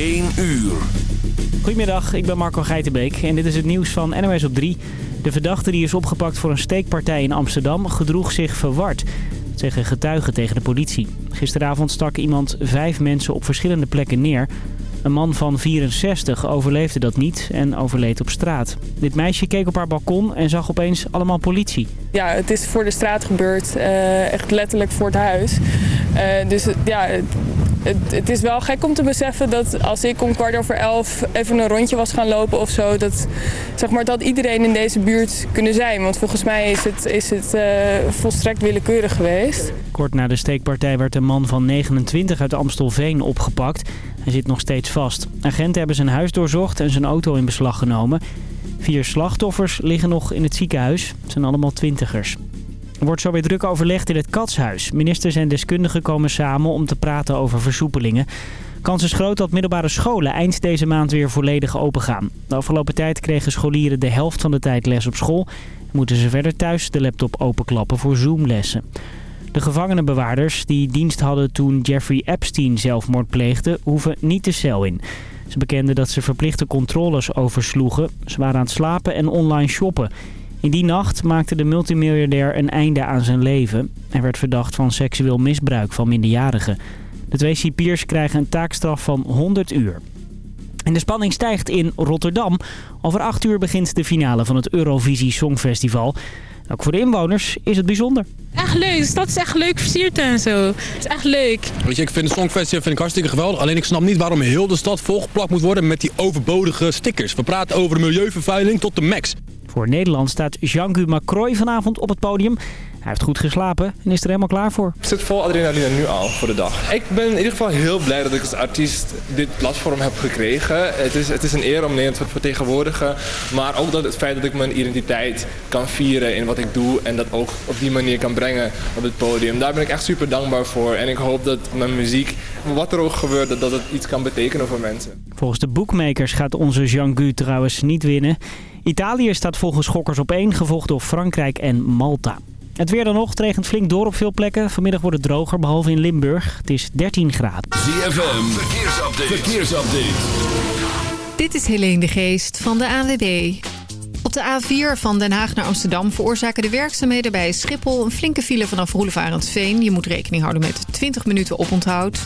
1 uur. Goedemiddag, ik ben Marco Geitenbeek en dit is het nieuws van NOS op 3. De verdachte die is opgepakt voor een steekpartij in Amsterdam gedroeg zich verward. Dat zeggen getuigen tegen de politie. Gisteravond stak iemand vijf mensen op verschillende plekken neer. Een man van 64 overleefde dat niet en overleed op straat. Dit meisje keek op haar balkon en zag opeens allemaal politie. Ja, het is voor de straat gebeurd. eh, echt letterlijk voor het huis. Eh, dus ja, het, het is wel gek om te beseffen dat als ik om kwart over elf even een rondje was gaan lopen of zo, dat, zeg maar, dat iedereen in deze buurt kunnen zijn. Want volgens mij is het, is het eh, volstrekt willekeurig geweest. Kort na de steekpartij werd een man van 29 uit Amstelveen opgepakt. Hij zit nog steeds vast. Agenten hebben zijn huis doorzocht en zijn auto in beslag genomen. Vier slachtoffers liggen nog in het ziekenhuis. Het zijn allemaal twintigers. Wordt zo weer druk overlegd in het Katshuis. Ministers en deskundigen komen samen om te praten over versoepelingen. Kans is groot dat middelbare scholen eind deze maand weer volledig open gaan. De afgelopen tijd kregen scholieren de helft van de tijd les op school. Moeten ze verder thuis de laptop openklappen voor Zoom-lessen. De gevangenenbewaarders die dienst hadden toen Jeffrey Epstein zelfmoord pleegde, hoeven niet de cel in. Ze bekenden dat ze verplichte controles oversloegen. Ze waren aan het slapen en online shoppen. In die nacht maakte de multimiljardair een einde aan zijn leven. Hij werd verdacht van seksueel misbruik van minderjarigen. De twee cipiers krijgen een taakstraf van 100 uur. En de spanning stijgt in Rotterdam. Over 8 uur begint de finale van het Eurovisie Songfestival. Ook voor de inwoners is het bijzonder. Echt leuk, de stad is echt leuk versierd en zo. Het is echt leuk. Weet je, ik vind het Songfestival vind ik hartstikke geweldig. Alleen ik snap niet waarom heel de stad volgeplakt moet worden met die overbodige stickers. We praten over de milieuvervuiling tot de max. Voor Nederland staat Jean-Guy Macroy vanavond op het podium. Hij heeft goed geslapen en is er helemaal klaar voor. Ik zit vol adrenaline nu al voor de dag. Ik ben in ieder geval heel blij dat ik als artiest dit platform heb gekregen. Het is, het is een eer om Nederland te vertegenwoordigen. Maar ook dat het feit dat ik mijn identiteit kan vieren in wat ik doe. En dat ook op die manier kan brengen op het podium. Daar ben ik echt super dankbaar voor. En ik hoop dat mijn muziek, wat er ook gebeurt, dat, dat het iets kan betekenen voor mensen. Volgens de bookmakers gaat onze Jean-Guy trouwens niet winnen. Italië staat volgens schokkers op één, gevolgd door Frankrijk en Malta. Het weer dan nog, het regent flink door op veel plekken. Vanmiddag wordt het droger, behalve in Limburg. Het is 13 graden. ZFM, verkeersupdate. verkeersupdate. Dit is Helene de Geest van de ANWB. Op de A4 van Den Haag naar Amsterdam veroorzaken de werkzaamheden bij Schiphol een flinke file vanaf Roelevarensveen. Je moet rekening houden met 20 minuten oponthoud.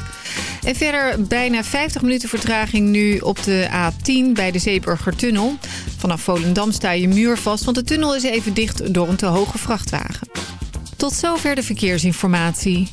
En verder bijna 50 minuten vertraging nu op de A10 bij de Zeeburgertunnel. Vanaf Volendam sta je muur vast, want de tunnel is even dicht door een te hoge vrachtwagen. Tot zover de verkeersinformatie.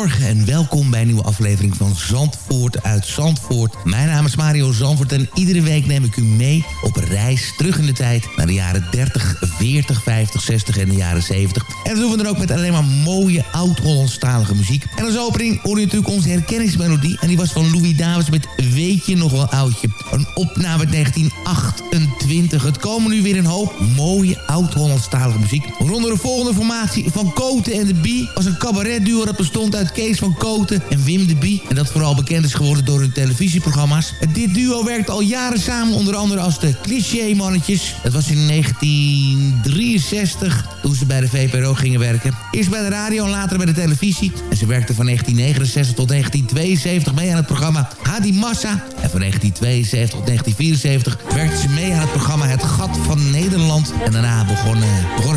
Goedemorgen en welkom bij een nieuwe aflevering van Zandvoort uit Zandvoort. Mijn naam is Mario Zandvoort en iedere week neem ik u mee op reis terug in de tijd... naar de jaren 30, 40, 50, 60 en de jaren 70. En dat doen we dan ook met alleen maar mooie oud-Hollandstalige muziek. En als opening hoor je natuurlijk onze herkenningsmelodie... en die was van Louis Davids met Weet je nog wel oudje. Een opname uit 1928. Het komen nu weer een hoop mooie oud-Hollandstalige muziek. Waaronder de volgende formatie van Koten en de Bie... was een cabaretduo dat bestond uit Kees van Koten en Wim de Bie. En dat vooral bekend is geworden door hun televisieprogramma's. Dit duo werkt al jaren samen, onder andere als de Cliché-mannetjes. Dat was in 1963, toen ze bij de VPRO gingen werken. Eerst bij de radio en later bij de televisie. En ze werkten van 1969 tot 1972 mee aan het programma Hadi Massa. En van 1972 tot 1974 werkten ze mee aan het programma Het Gat van Nederland. En daarna begonnen,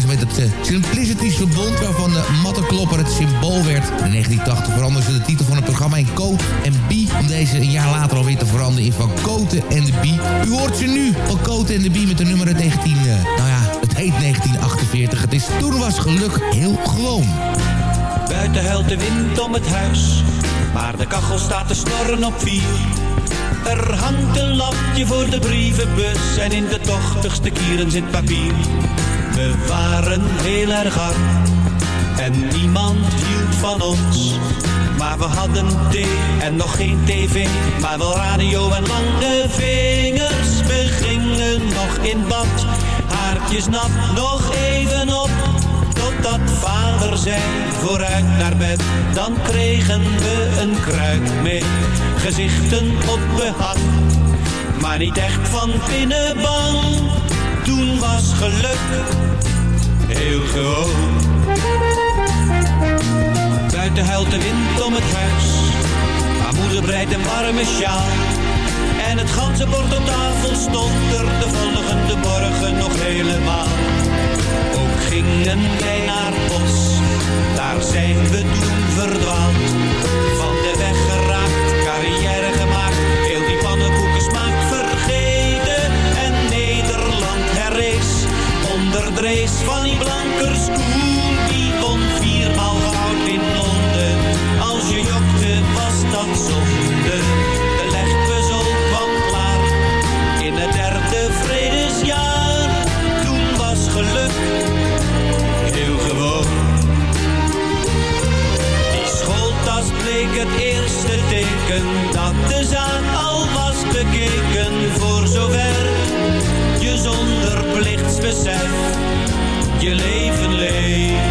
ze met het uh, Simplicity's Verbond... waarvan de mattenklopper het symbool werd. In 1980 veranderden ze de titel van het programma in Coat en Bie... om deze een jaar later alweer te veranderen in Van Koten en de Bie. U hoort ze nu, Van Koten en de Bie met de nummer 19... Uh, nou ja, het heet 1948. Het is Toen was geluk heel gewoon. Buiten huilt de wind om het huis, maar de kachel staat te snorren op vier. Er hangt een lapje voor de brievenbus en in de tochtigste kieren zit papier. We waren heel erg arm en niemand hield van ons. Maar we hadden thee en nog geen tv, maar wel radio en lange vingers. We gingen nog in bad, haartjes nat, nog even op dat vader zei vooruit naar bed. Dan kregen we een kruik mee, gezichten op. Maar niet echt van binnen bang, toen was geluk heel gewoon. Buiten huilt de wind om het huis, maar moeder breidt een warme sjaal. En het ganzenbord op tafel stond er de volgende morgen nog helemaal. Gingen wij naar bos, daar zijn we toen dat de zaak al was bekeken. Voor zover je zonder plichtsbesef je leven leeft,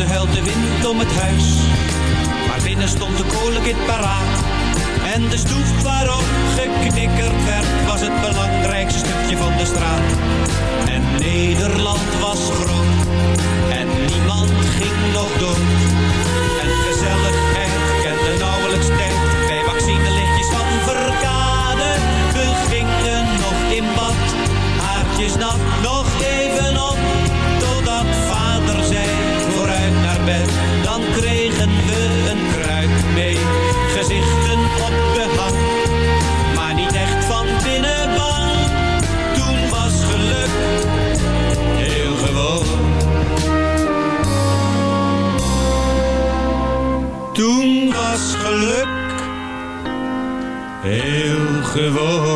buiten huilt de wind om het huis. Maar binnen stond de kolenkit paraat. En de stoep waarop geknikkerd werd, was het belangrijkste stukje van de straat. En Nederland was groot, en niemand ging nog dood. Gewoon.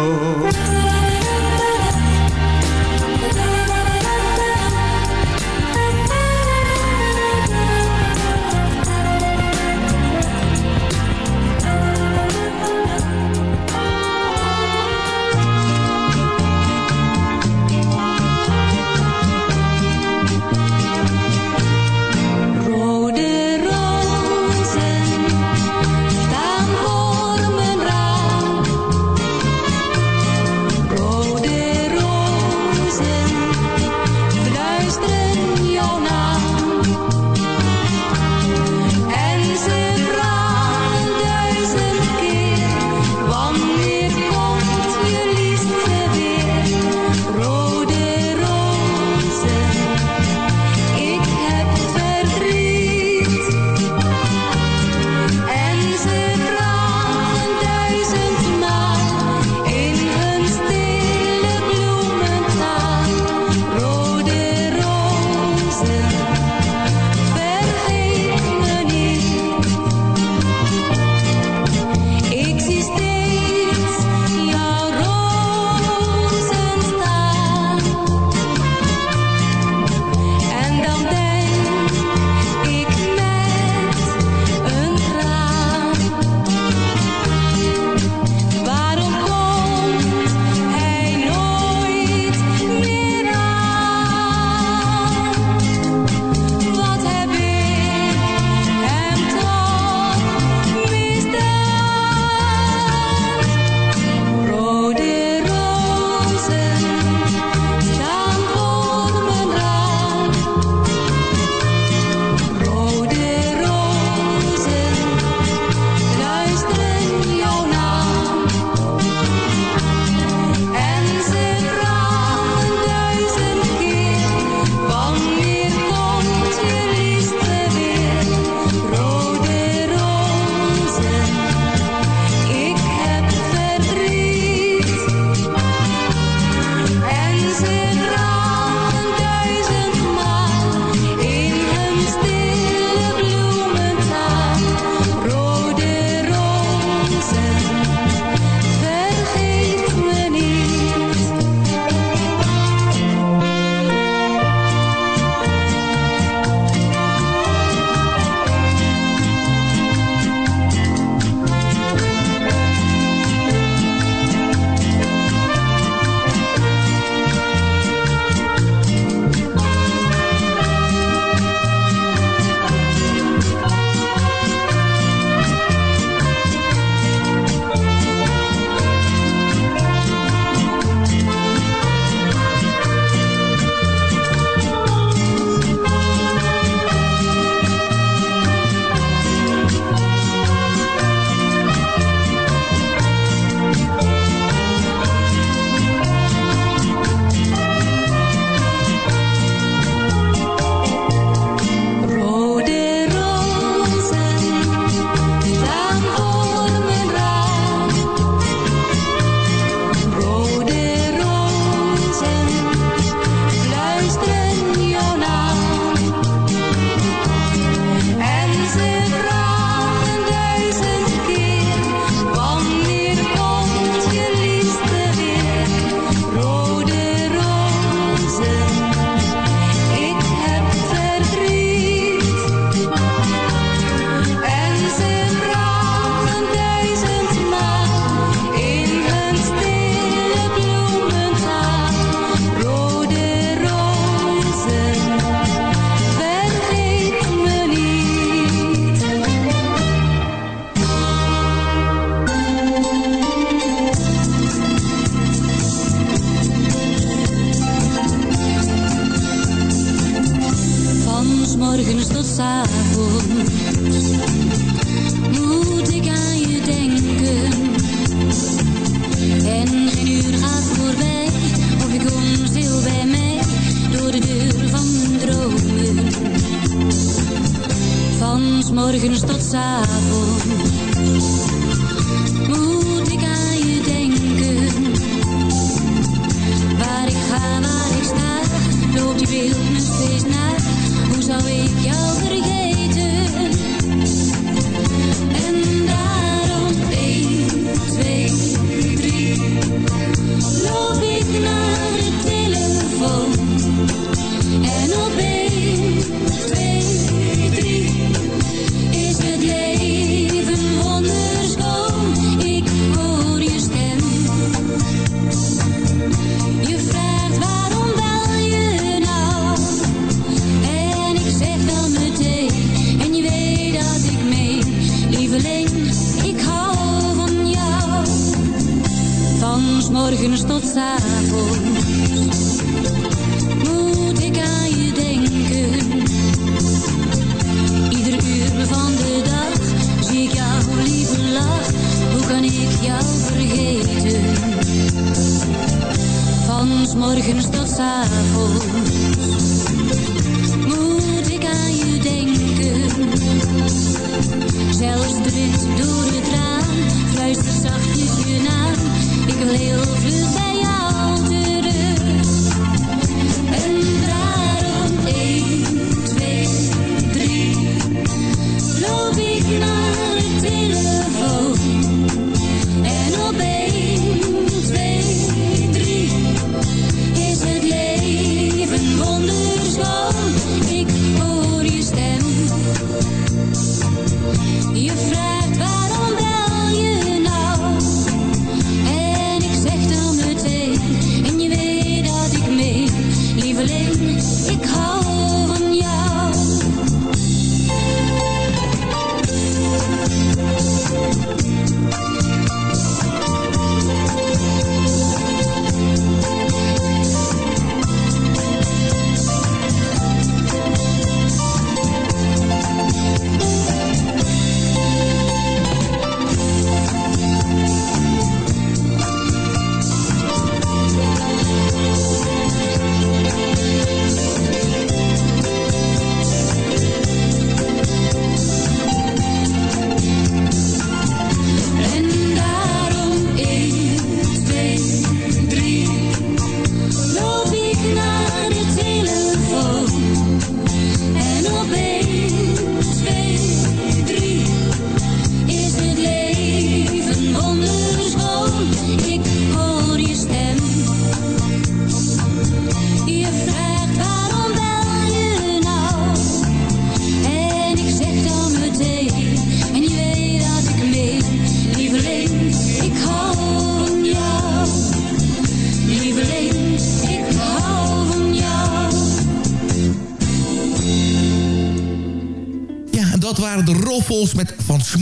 Morgens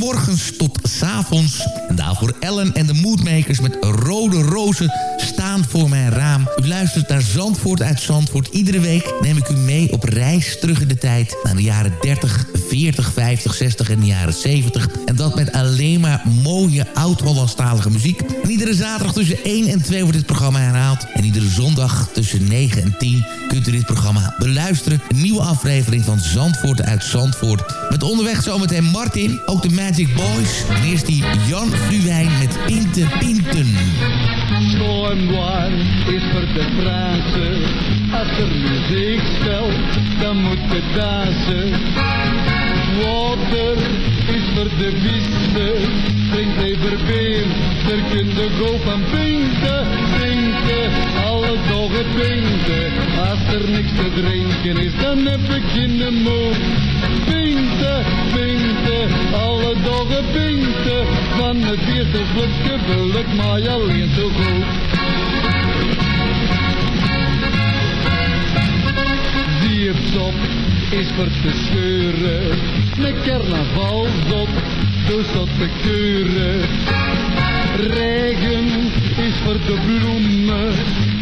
s'morgens tot s'avonds. En daarvoor Ellen en de Moodmakers met rode rozen staan voor mijn raam. U luistert naar Zandvoort uit Zandvoort. Iedere week neem ik u mee op reis terug in de tijd... naar de jaren 30, 40, 50, 60 en de jaren 70. En dat met alleen maar mooie oud-Hollandstalige muziek. En iedere zaterdag tussen 1 en 2 wordt dit programma herhaald. En iedere zondag tussen 9 en 10 kunt u dit programma beluisteren. Een nieuwe aflevering van Zandvoort uit Zandvoort. Met onderweg zometeen Martin, ook de Magic Boys. En eerst die Jan Fluwijn met Pinten Pinten. Schoon waar is voor de Fransen. Als er muziek speelt, dan moet het dansen. Water is voor de wisten. Drink liever bier, daar kun je go van pinten, pinten. Alle dagen pinten. Als er niks te drinken is, dan heb ik geen moe. Pinten, pinten, alle dagen pinten. Van het eerste slokje wil ik maar alleen zo goed. Is voor te scheuren. Met carnavalsdop, dus dat te keuren. Regen is voor de bloemen.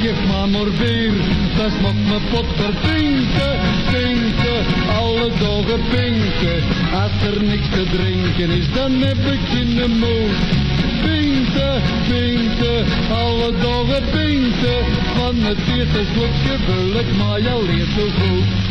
Geef maar maar weer, dat smaakt me pot voor pinken, pinken. Alle dagen pinken. Als er niks te drinken is, dan heb ik geen moed. Pinken, pinken, alle dagen pinken. Van het eerste slokje wil maar al leer zo goed.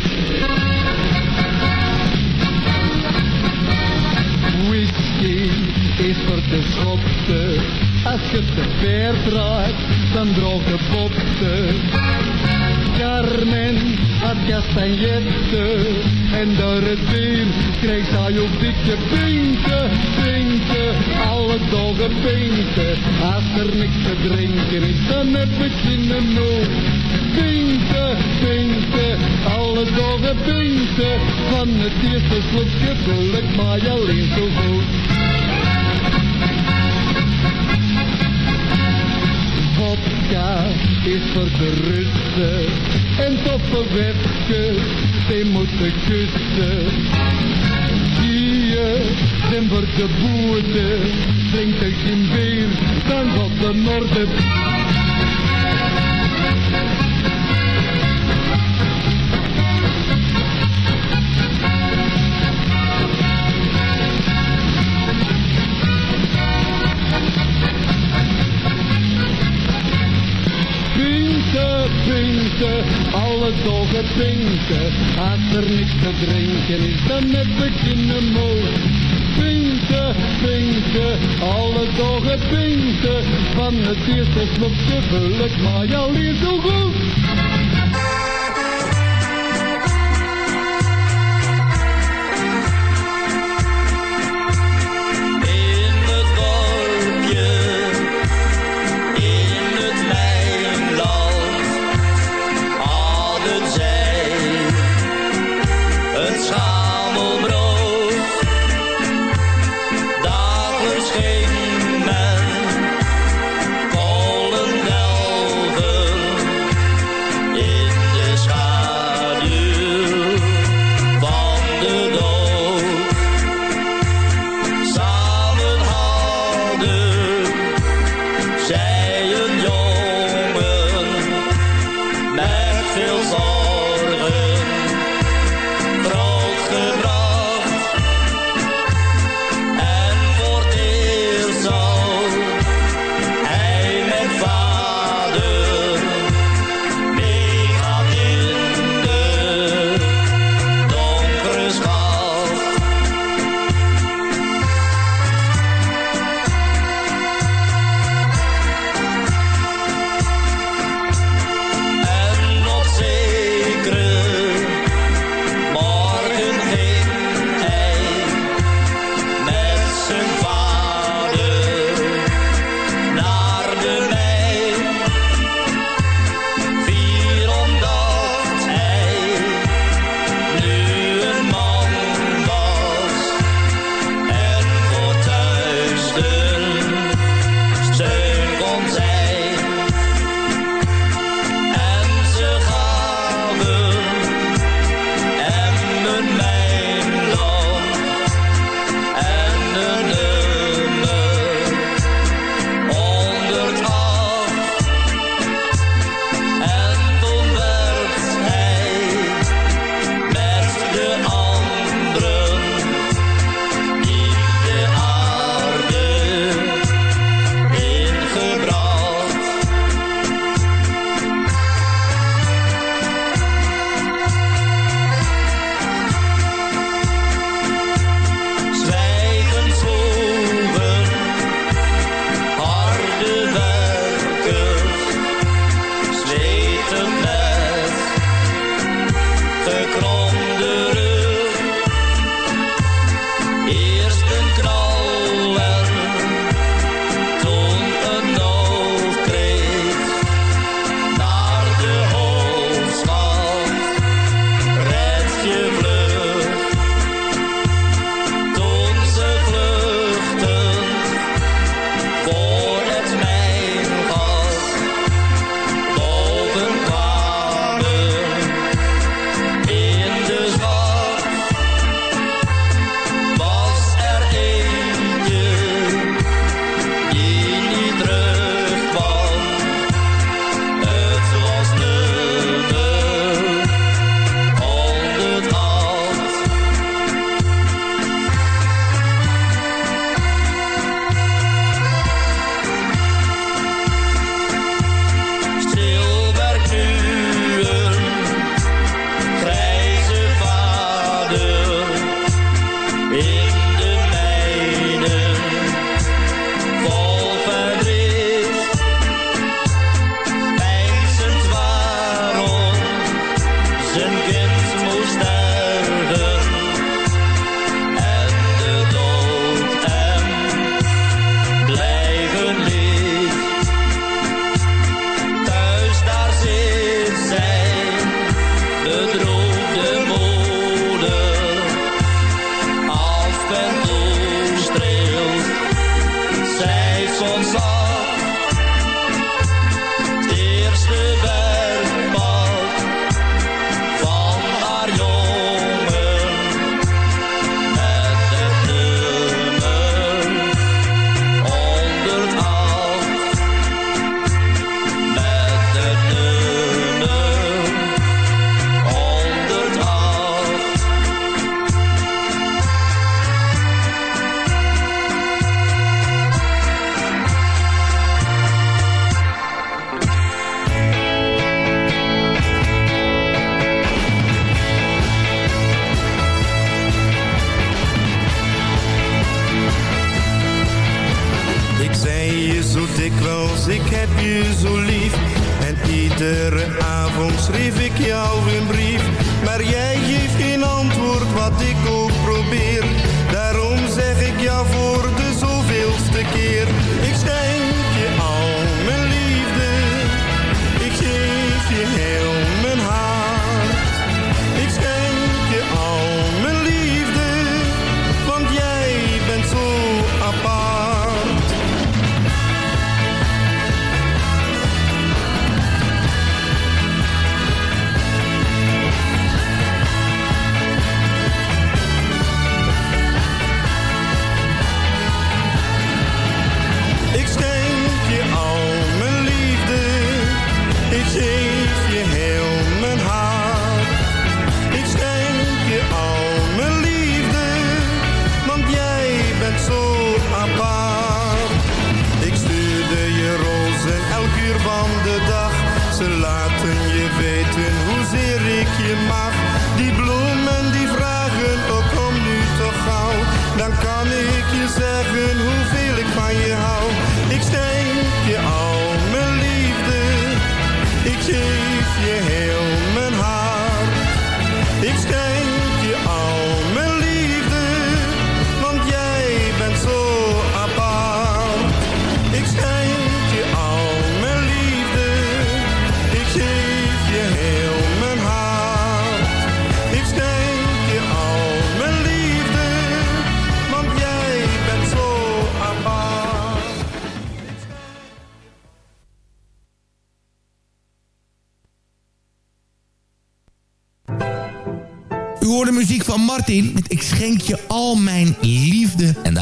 Whisky is voor de schopte. Als je te ver draait, dan droog de bopte. Carmen had castagnette en door het bier kreeg zij ook dikke pinken, pinken, alle dagen pinken. Als er niks te drinken is, dan heb ik in nood. Pinken, pinken, alle dagen pinken, van het eerste slokje wil ik maar alleen zo goed. Is voor de Russen en toffe wetjes, die moeten kussen. Hier zijn voor de boeren, drinkt er geen bier, dan wat de Noorden. Pinken, alle dagen pinken. Als er niks te drinken is, dan heb ik geen moed. Pinken, pinken, alle dagen pinken. Van het eerste slokje ik maar alleen zo goed.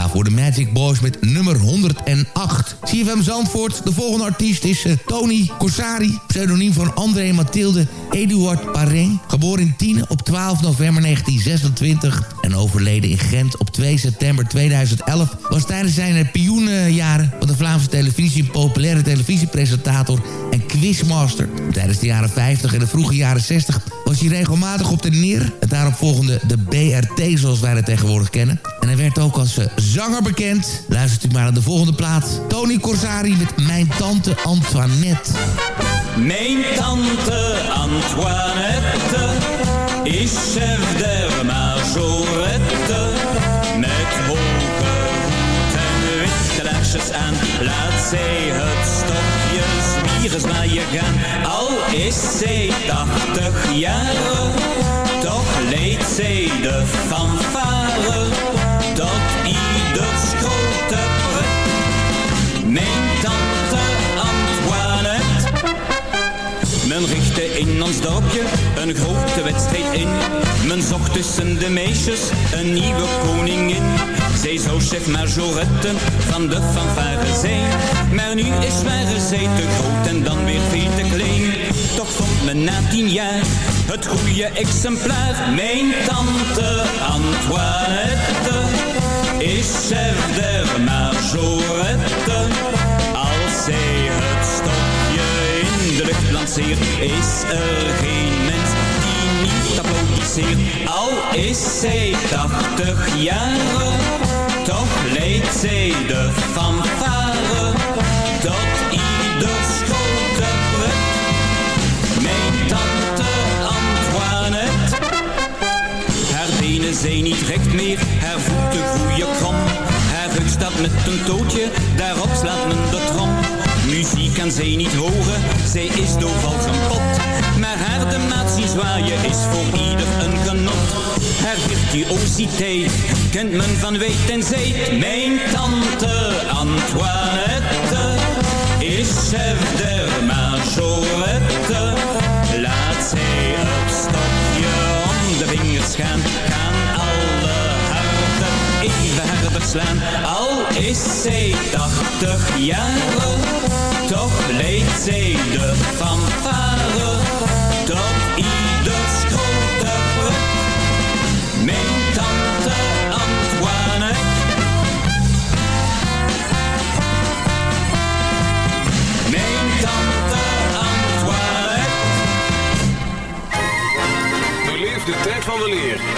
Daarvoor de Magic Boys met nummer 108. CFM Zandvoort, de volgende artiest is eh, Tony Corsari. Pseudoniem van André Mathilde Eduard Pareng. Geboren in Tiene op 12 november 1926 en overleden in Gent op 2 september 2011... was tijdens zijn pioenenjaren van de Vlaamse televisie... een populaire televisiepresentator en quizmaster. Tijdens de jaren 50 en de vroege jaren 60 was hij regelmatig op de neer. Het daaropvolgende de BRT, zoals wij het tegenwoordig kennen. En hij werd ook als eh, zanger bekend. Luistert u maar naar de volgende plaat. Tony Corsari met Mijn Tante Antoinette. Mijn tante Antoinette is chef der majorette. Met hoge en witte laarsjes aan laat zij het Al is zij 80 jaar, toch leidt zij de fanfare tot ieders grote pret. Mijn tante Antoinette men richtte in ons dorpje een grote wedstrijd in. Men zocht tussen de meisjes een nieuwe koningin. Zij zou chef majorette van de fanfare zijn. Maar nu is waren zij te groot en dan weer veel te klein. Toch vond men na tien jaar het goede exemplaar. Mijn tante Antoinette is chef der majorette. Als zij het stokje in de lucht lanceert, is er geen mens die niet applaudisseert. Al is zij 80 jaren, toch leidt zij de fanfare. Tot ieder schoolterpret. Mijn tante Antoinette. Haar benen zijn niet recht meer, haar voeten groeien krom. Haar rug staat met een tootje, daarop slaat men de trom. Muziek kan zij niet horen, zij is doof als pot. Maar haar de maat zwaaien is voor ieder een genot. Haar virtuositeit kent men van weet en zijt. Mijn tante Antoinette is chef der majorette. Laat zij het stokje om de vingers gaan, gaan alle harten even harder. Is zij 80 jaren, toch leidt zij de fanfare. Tot ieders grote pret. Mijn tante Antoinette. Mijn tante Antoinette. Beleef de tijd van de leer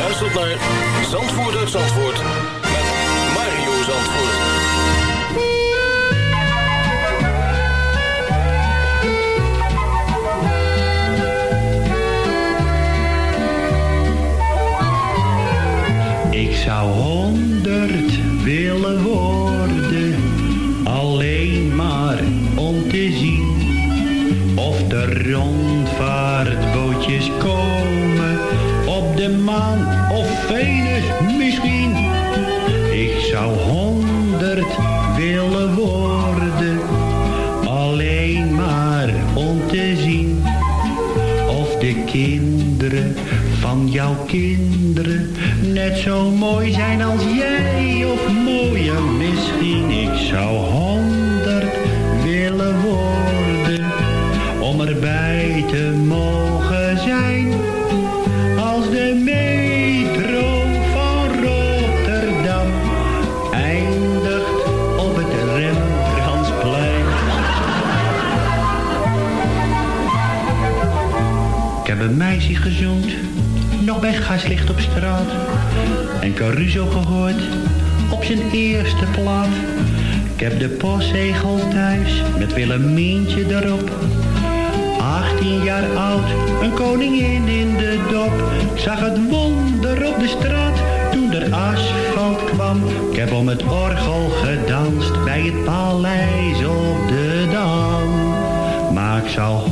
Luistert naar Zandvoort Zandvoort met Mario Zandvoort. Ik zou de postzegel thuis, met Willemientje erop. 18 jaar oud, een koningin in de dop. Zag het wonder op de straat, toen er asfalt kwam. Ik heb om het orgel gedanst, bij het paleis op de Dam. Maar ik zou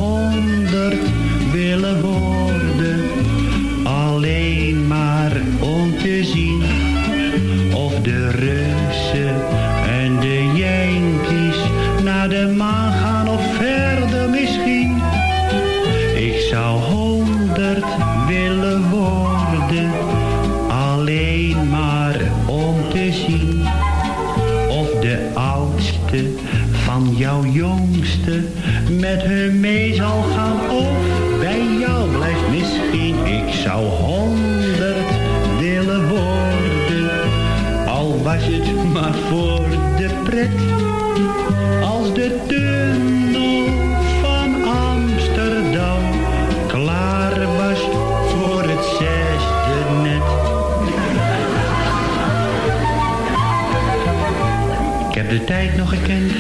tijd nog gekend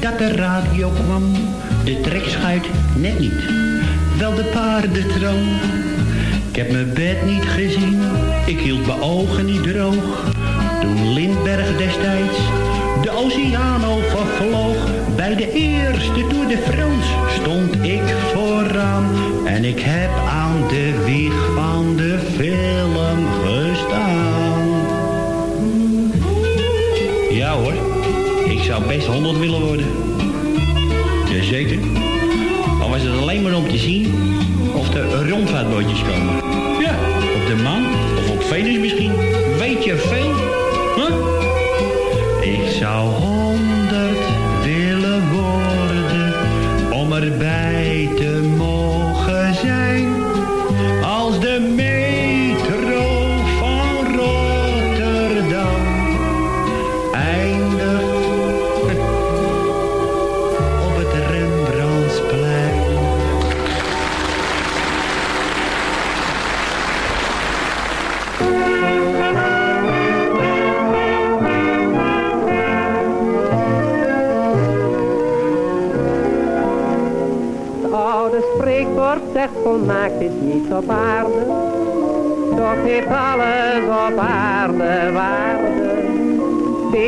dat de radio kwam. De trekschuit net niet, wel de paardentram. Ik heb mijn bed niet gezien, ik hield mijn ogen niet droog. Toen Lindbergh destijds de oceaan overvloog, Bij de eerste Tour de France stond ik vooraan. En ik heb aan de wieg van de film gestaan. Zou best 100 willen worden. Jazeker. Al was het alleen maar om te zien of er rondvaartbootjes komen. Ja, op de maan of op Venus misschien. Weet je veel? Huh? Ik zou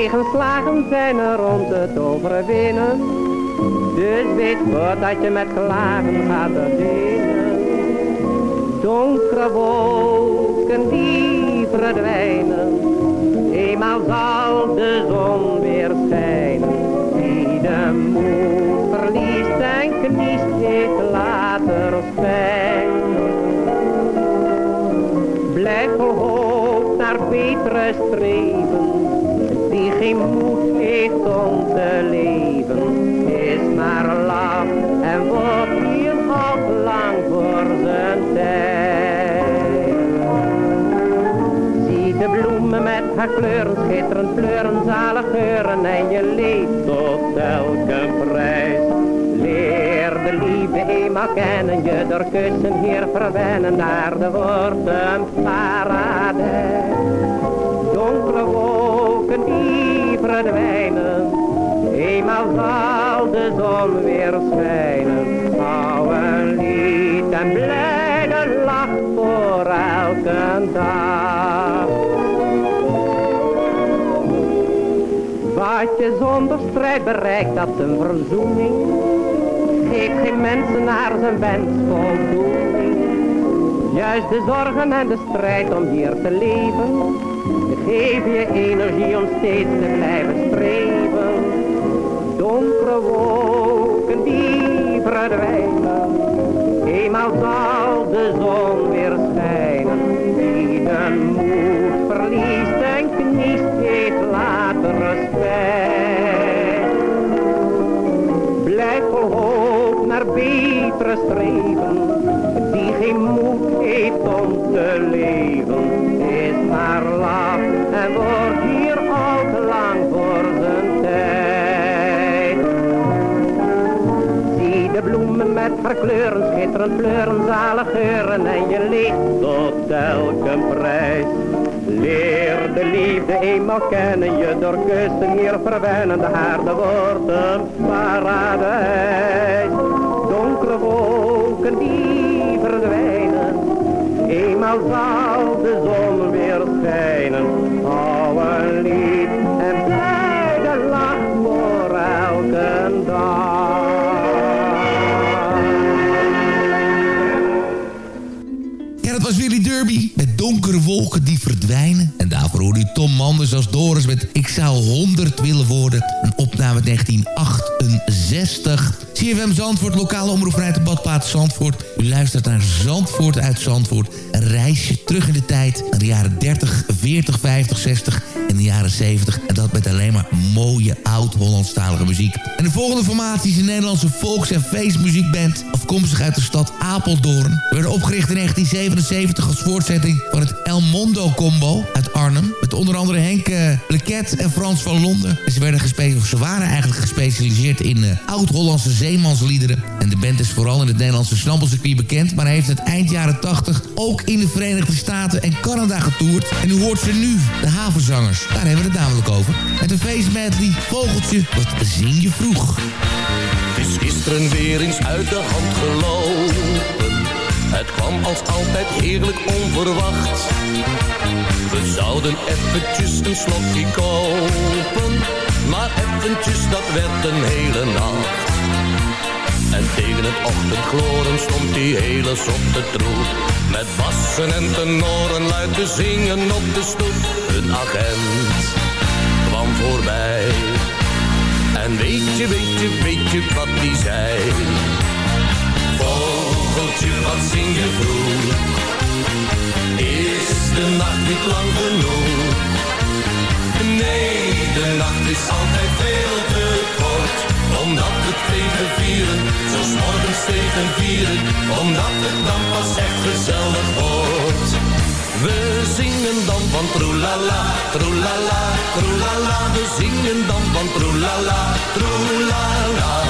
Tegenslagen zijn er om het overwinnen. Dus weet voordat je met klagen gaat beginnen. Donkere wolken die verdwijnen. Eenmaal zal de zon weer schijnen. Wie de moed verliest en kniest, heeft later spijn. Blijf vol hoop naar betere streven. Geen moed heeft om te leven, is maar laf en wordt hier al lang voor zijn tijd. Zie de bloemen met haar kleuren schitteren, kleuren, zalig geuren en je leeft tot elke prijs. Leer de liefde eenmaal kennen, je door kussen hier verwennen, naar de wordt een paradijs. Verdwijnen, eenmaal zal de zon weer schijnen. Hou een lied en blijde lach voor elke dag. Wat je zonder strijd bereikt, dat een verzoening. Geeft geen mensen naar zijn wens voldoening. Juist de zorgen en de strijd om hier te leven. Geef je energie om steeds te blijven streven. Donkere wolken die verdwijnen. Eenmaal zal de zon weer schijnen. Met haar kleuren, schitterend kleuren, zalig geuren en je leeft tot elke prijs. Leer de liefde eenmaal kennen, je door kussen hier verwennen, de aarde wordt een paradijs. Donkere wolken die verdwijnen, eenmaal zal de zon weer schijnen. Een donkere wolken die verdwijnen. En daarvoor hoorde u Tom Manders als Doris met Ik zou 100 willen worden. Een opname uit 1968. CFM Zandvoort, lokale omroep de badplaats Zandvoort. U luistert naar Zandvoort uit Zandvoort. Een reisje terug in de tijd naar de jaren 30, 40, 50, 60 en de jaren 70. En dat met alleen maar mooie oud-Hollandstalige muziek. En de volgende formatie is een Nederlandse volks- en feestmuziekband... afkomstig uit de stad Apeldoorn. Werden opgericht in 1977 als voortzetting van het El Mondo Combo uit Arnhem. Met onder andere Henk uh, Leket en Frans van Londen. En ze, werden ze waren eigenlijk gespecialiseerd in uh, oud-Hollandse zeemansliederen. En de band is vooral in het Nederlandse snabbelcircuit bekend... maar heeft het eind jaren 80 ook in de Verenigde Staten en Canada getoerd. En u hoort ze nu, de havenzangers. Daar hebben we het namelijk over. Met een feestmedley, Vogeltje, wat zing je vroeg? Het is gisteren weer eens uit de hand gelopen. Het kwam als altijd heerlijk onverwacht. We zouden eventjes een slokje kopen. maar eventjes dat werd een hele nacht. En tegen het ochtendgloren stond die hele zotte troep. Met bassen en tenoren luid te zingen op de stoep. Een agent kwam voorbij. En weet je, weet je, weet je wat die zei? Vogeltje, wat zing je vroeg? De nacht niet lang genoeg? Nee, de nacht is altijd veel te kort. Omdat het tegen vieren, zo morgens tegen vieren. Omdat het dan pas echt gezellig wordt. We zingen dan van troelala, troelala, troelala. We zingen dan van troelala, troelala.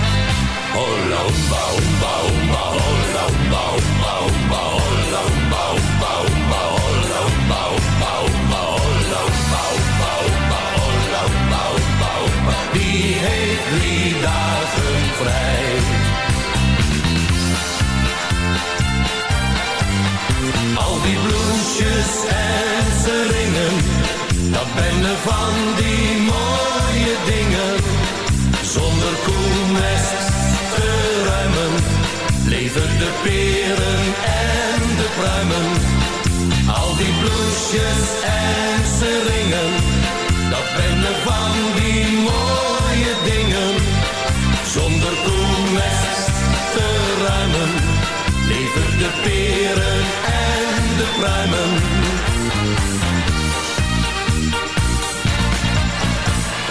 Van die mooie dingen. Zonder koelmest leven de peren en de pruimen. Al die bloesjes en seringen, dat ben er van die mooie dingen. Zonder koelmest te ruimen, leven de peren en de pruimen.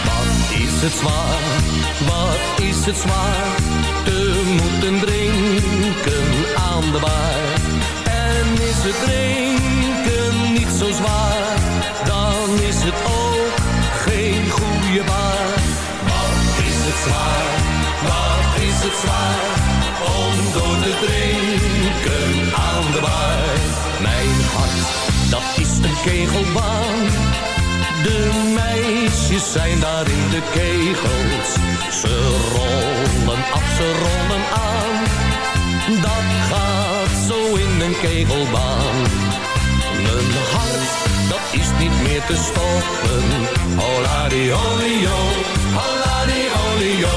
Wat is het zwaar, wat is het zwaar, moeten drinken aan de bar. En is het drinken niet zo zwaar, dan is het ook geen goede baar. Wat is het zwaar, wat is het zwaar, om door te drinken aan de bar. Mijn hart, dat is een kegelbaan. De meisjes zijn daar in de kegels. Ze rollen af, ze rollen aan. Dat gaat zo in een kegelbaan. Mijn hart, dat is niet meer te stoppen. Hola di olio, hola di olio,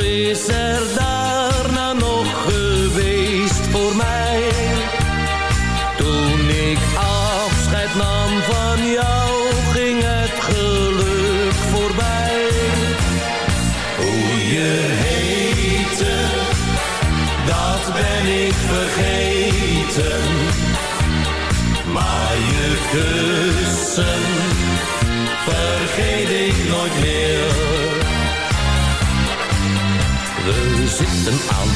is er daarna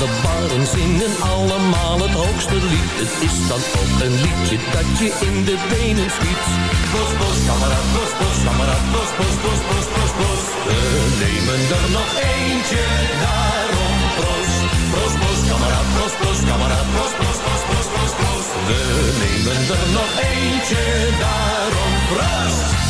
de bar en zingen allemaal het hoogste lied. Het is dan ook een liedje dat je in de benen schiet. Bos, bos, kameraad, bos, bos, kameraad, bos, bos, bos, bos, bos, bos. We nemen er nog eentje, daarom proost. Proost, proost, kameraad, proost, proost, proost, proost, proost, proost, proost. We nemen er nog eentje, daarom proost.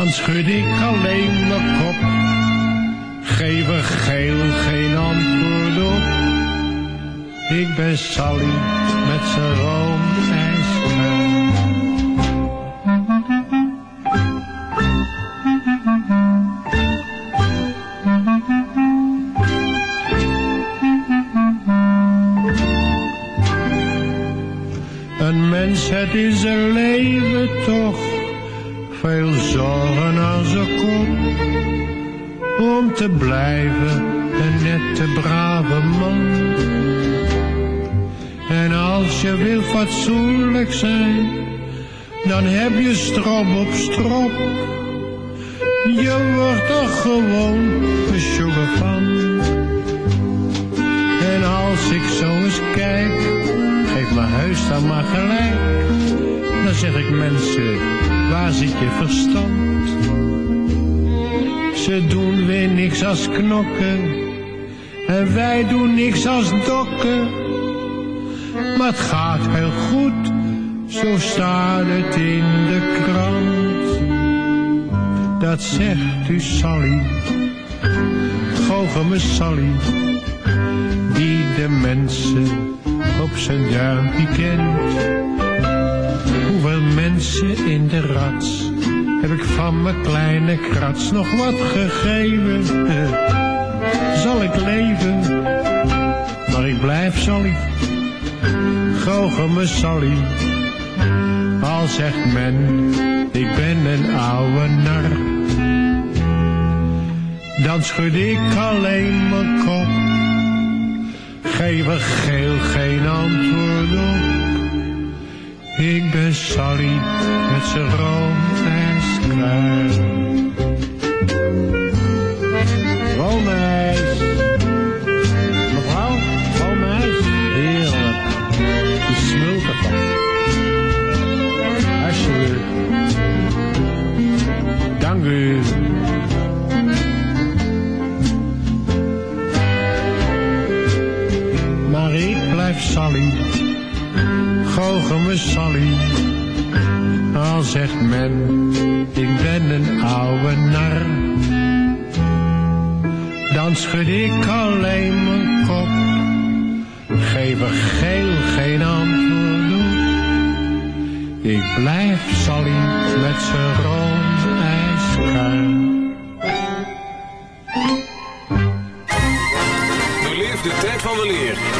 Dan schud ik alleen mijn kop, geef er geel geen antwoord op. Ik ben Sally met zijn roomijskraan. Een mens, het is een leven toch, veel zorgen aan zijn kop. Om te blijven een nette, brave man. En als je wil fatsoenlijk zijn, dan heb je strop op strop. Je wordt er gewoon sugar van. En als ik zo eens kijk, geef mijn huis dan maar gelijk. Dan zeg ik mensen, waar zit je verstand? Ze doen weer niks als knokken. En wij doen niks als dokken. Maar het gaat heel goed, zo staat het in de krant. Dat zegt u Sally, goochel me Sally, die de mensen op zijn duimpje kent. Hoeveel mensen in de rats heb ik van mijn kleine krats nog wat gegeven? Zal ik leven, maar ik blijf Sally, goochel me Sally. Al zegt men, ik ben een oude nar. Dan schud ik alleen mijn kop, geef er geel geen antwoord op. Ik ben Sally met zijn roomijskruis. Roomijs. Blijf Sally me Sally. Al zegt men, ik ben een oude nar. Dan schud ik alleen mijn kop. Geef er geel geen antwoord. Ik blijf Sally met zijn de tijd van de leer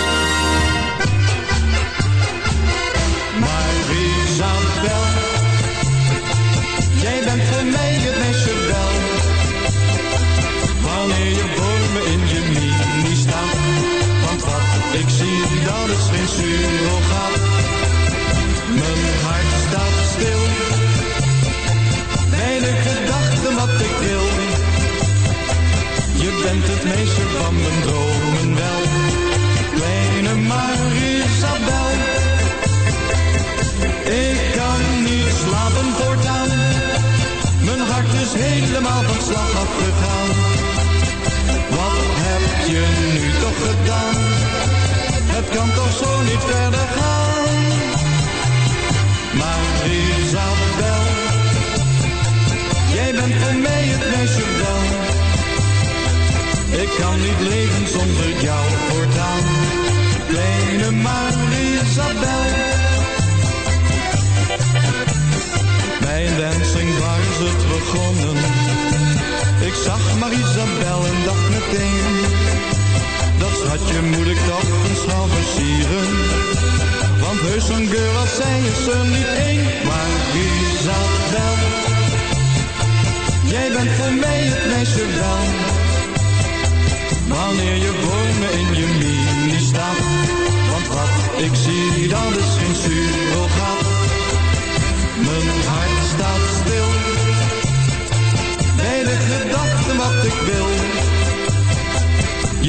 Bent het meisje van mijn dromen wel, kleine Marisabel. Ik kan niet slapen voortaan. Mijn hart is helemaal van slag afgegaan. Wat heb je nu toch gedaan? Het kan toch zo niet verder gaan. Maar Isabel, jij bent voor mij het meisje wel. Ik kan niet leven zonder jou voortaan. Kleine Marisabel. Bij een dancing waar is het begonnen. Ik zag Marisabel en dacht meteen. Dat schatje moet ik toch eens gaan versieren. Want heus een girl als zij is er niet één. Maar Isabel. Jij bent voor mij het meisje wel. Wanneer je voor me in je mini staat. Want wat ik zie, dat is geen surrogaat. Mijn hart staat stil. Bij de gedachte wat ik wil.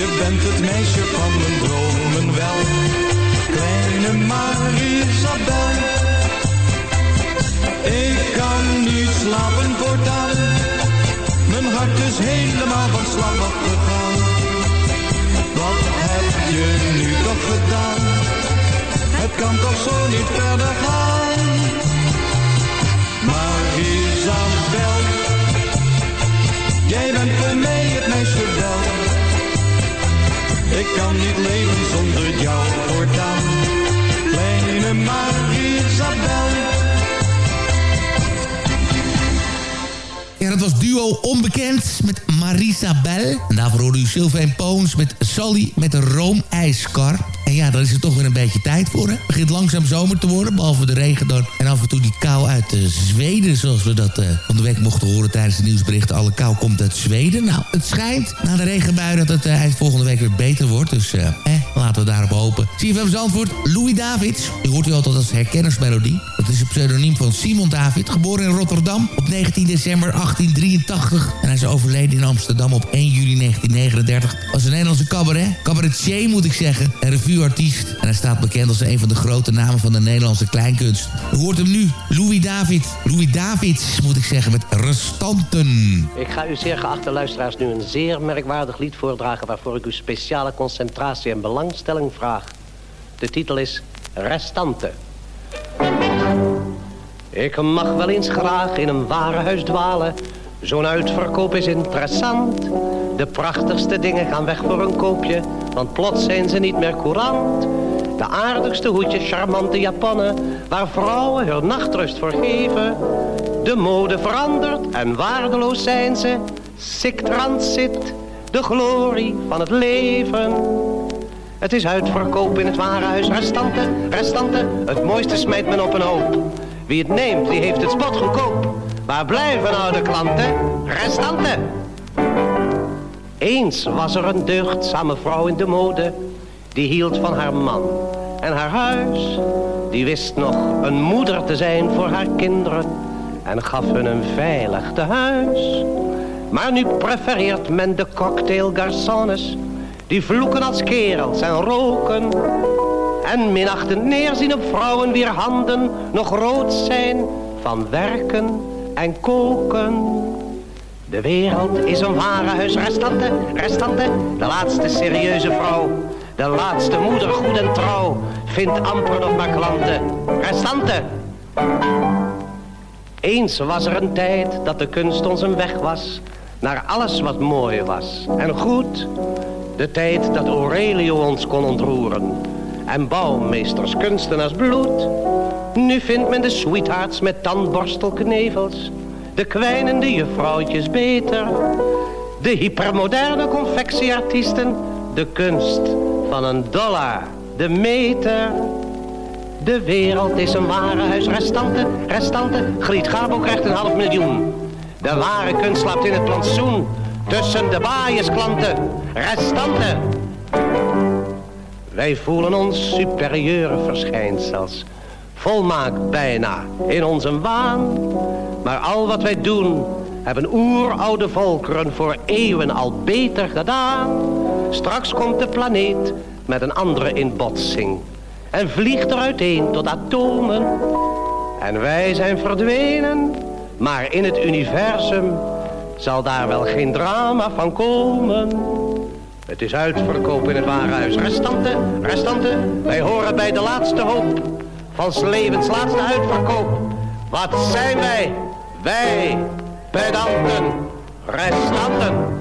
Je bent het meisje van mijn dromen wel. Kleine Marisabel. Ik kan niet slapen voortaan. Mijn hart is helemaal van slag. Je nu toch gedaan? Het kan toch zo niet verder gaan. Maar Isabel, jij bent voor mij het meisje wel. Ik kan niet leven zonder jou voortaan. Was duo Onbekend met Marisa Bell. En daarvoor hoorde u Sylvain Poons met Sally met de roomijskar. En ja, daar is er toch weer een beetje tijd voor. hè. Het begint langzaam zomer te worden, behalve de regen dan. En af en toe die kou uit eh, Zweden, zoals we dat eh, van de week mochten horen tijdens de nieuwsberichten. Alle kou komt uit Zweden. Nou, het schijnt na de regenbui dat het eh, eind volgende week weer beter wordt. Dus eh, laten we daarop hopen. CFM Zandvoort, Louis Davids. U hoort u altijd als herkennersmelodie. Dat is een pseudoniem van Simon David, geboren in Rotterdam op 19 december 1883. En hij is overleden in Amsterdam op 1 juli 1939. Was een Nederlandse cabaret, cabaretier moet ik zeggen, en revueartiest. En hij staat bekend als een van de grote namen van de Nederlandse kleinkunst. U hoort hem nu, Louis David. Louis Davids moet ik zeggen, met restanten. Ik ga u zeer geachte luisteraars nu een zeer merkwaardig lied voordragen... waarvoor ik uw speciale concentratie en belangstelling vraag. De titel is Restante. Ik mag wel eens graag in een warenhuis dwalen. Zo'n uitverkoop is interessant. De prachtigste dingen gaan weg voor een koopje, want plots zijn ze niet meer courant. De aardigste hoedjes, charmante japannen, waar vrouwen hun nachtrust voor geven. De mode verandert en waardeloos zijn ze. Sick transit, de glorie van het leven. Het is uitverkoop in het warenhuis, restanten, restanten. Het mooiste smijt men op een hoop. Wie het neemt, die heeft het spot goedkoop. Waar blijven nou de klanten? Restanten. Eens was er een deugdzame vrouw in de mode. Die hield van haar man en haar huis. Die wist nog een moeder te zijn voor haar kinderen. En gaf hun een veilig tehuis. Maar nu prefereert men de cocktailgarçons. Die vloeken als kerels en roken. En minachtend neerzien op vrouwen wier handen nog rood zijn van werken en koken. De wereld is een warenhuis, restante, restante, de laatste serieuze vrouw. De laatste moeder goed en trouw, vindt amper nog maar klanten. Restante. Eens was er een tijd dat de kunst ons een weg was, naar alles wat mooi was en goed. De tijd dat Aurelio ons kon ontroeren en bouwmeesters kunstenaars bloed. Nu vindt men de sweethearts met tandborstelknevels, de kwijnende juffrouwtjes beter. De hypermoderne confectieartiesten, de kunst van een dollar, de meter. De wereld is een warenhuis, restanten, restanten. Griet Gabo krijgt een half miljoen. De ware kunst slaapt in het plantsoen, tussen de baaiersklanten, restanten. Wij voelen ons superieure verschijnsels. Volmaakt bijna in onze waan. Maar al wat wij doen, hebben oeroude volkeren voor eeuwen al beter gedaan. Straks komt de planeet met een andere in botsing. En vliegt er uiteen tot atomen. En wij zijn verdwenen. Maar in het universum zal daar wel geen drama van komen. Het is uitverkoop in het warenhuis. Restanten, restanten, wij horen bij de laatste hoop. Van 's levens laatste uitverkoop. Wat zijn wij? Wij, pedanten, restanten.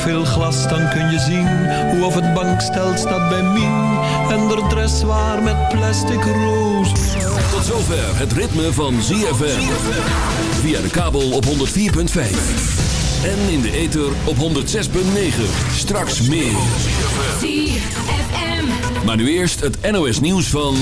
Veel glas dan kun je zien hoe of het bankstel staat bij Mien. En de dressoir met plastic roos. Tot zover het ritme van ZFM. Via de kabel op 104.5. En in de ether op 106.9. Straks meer. ZFM. Maar nu eerst het NOS nieuws van...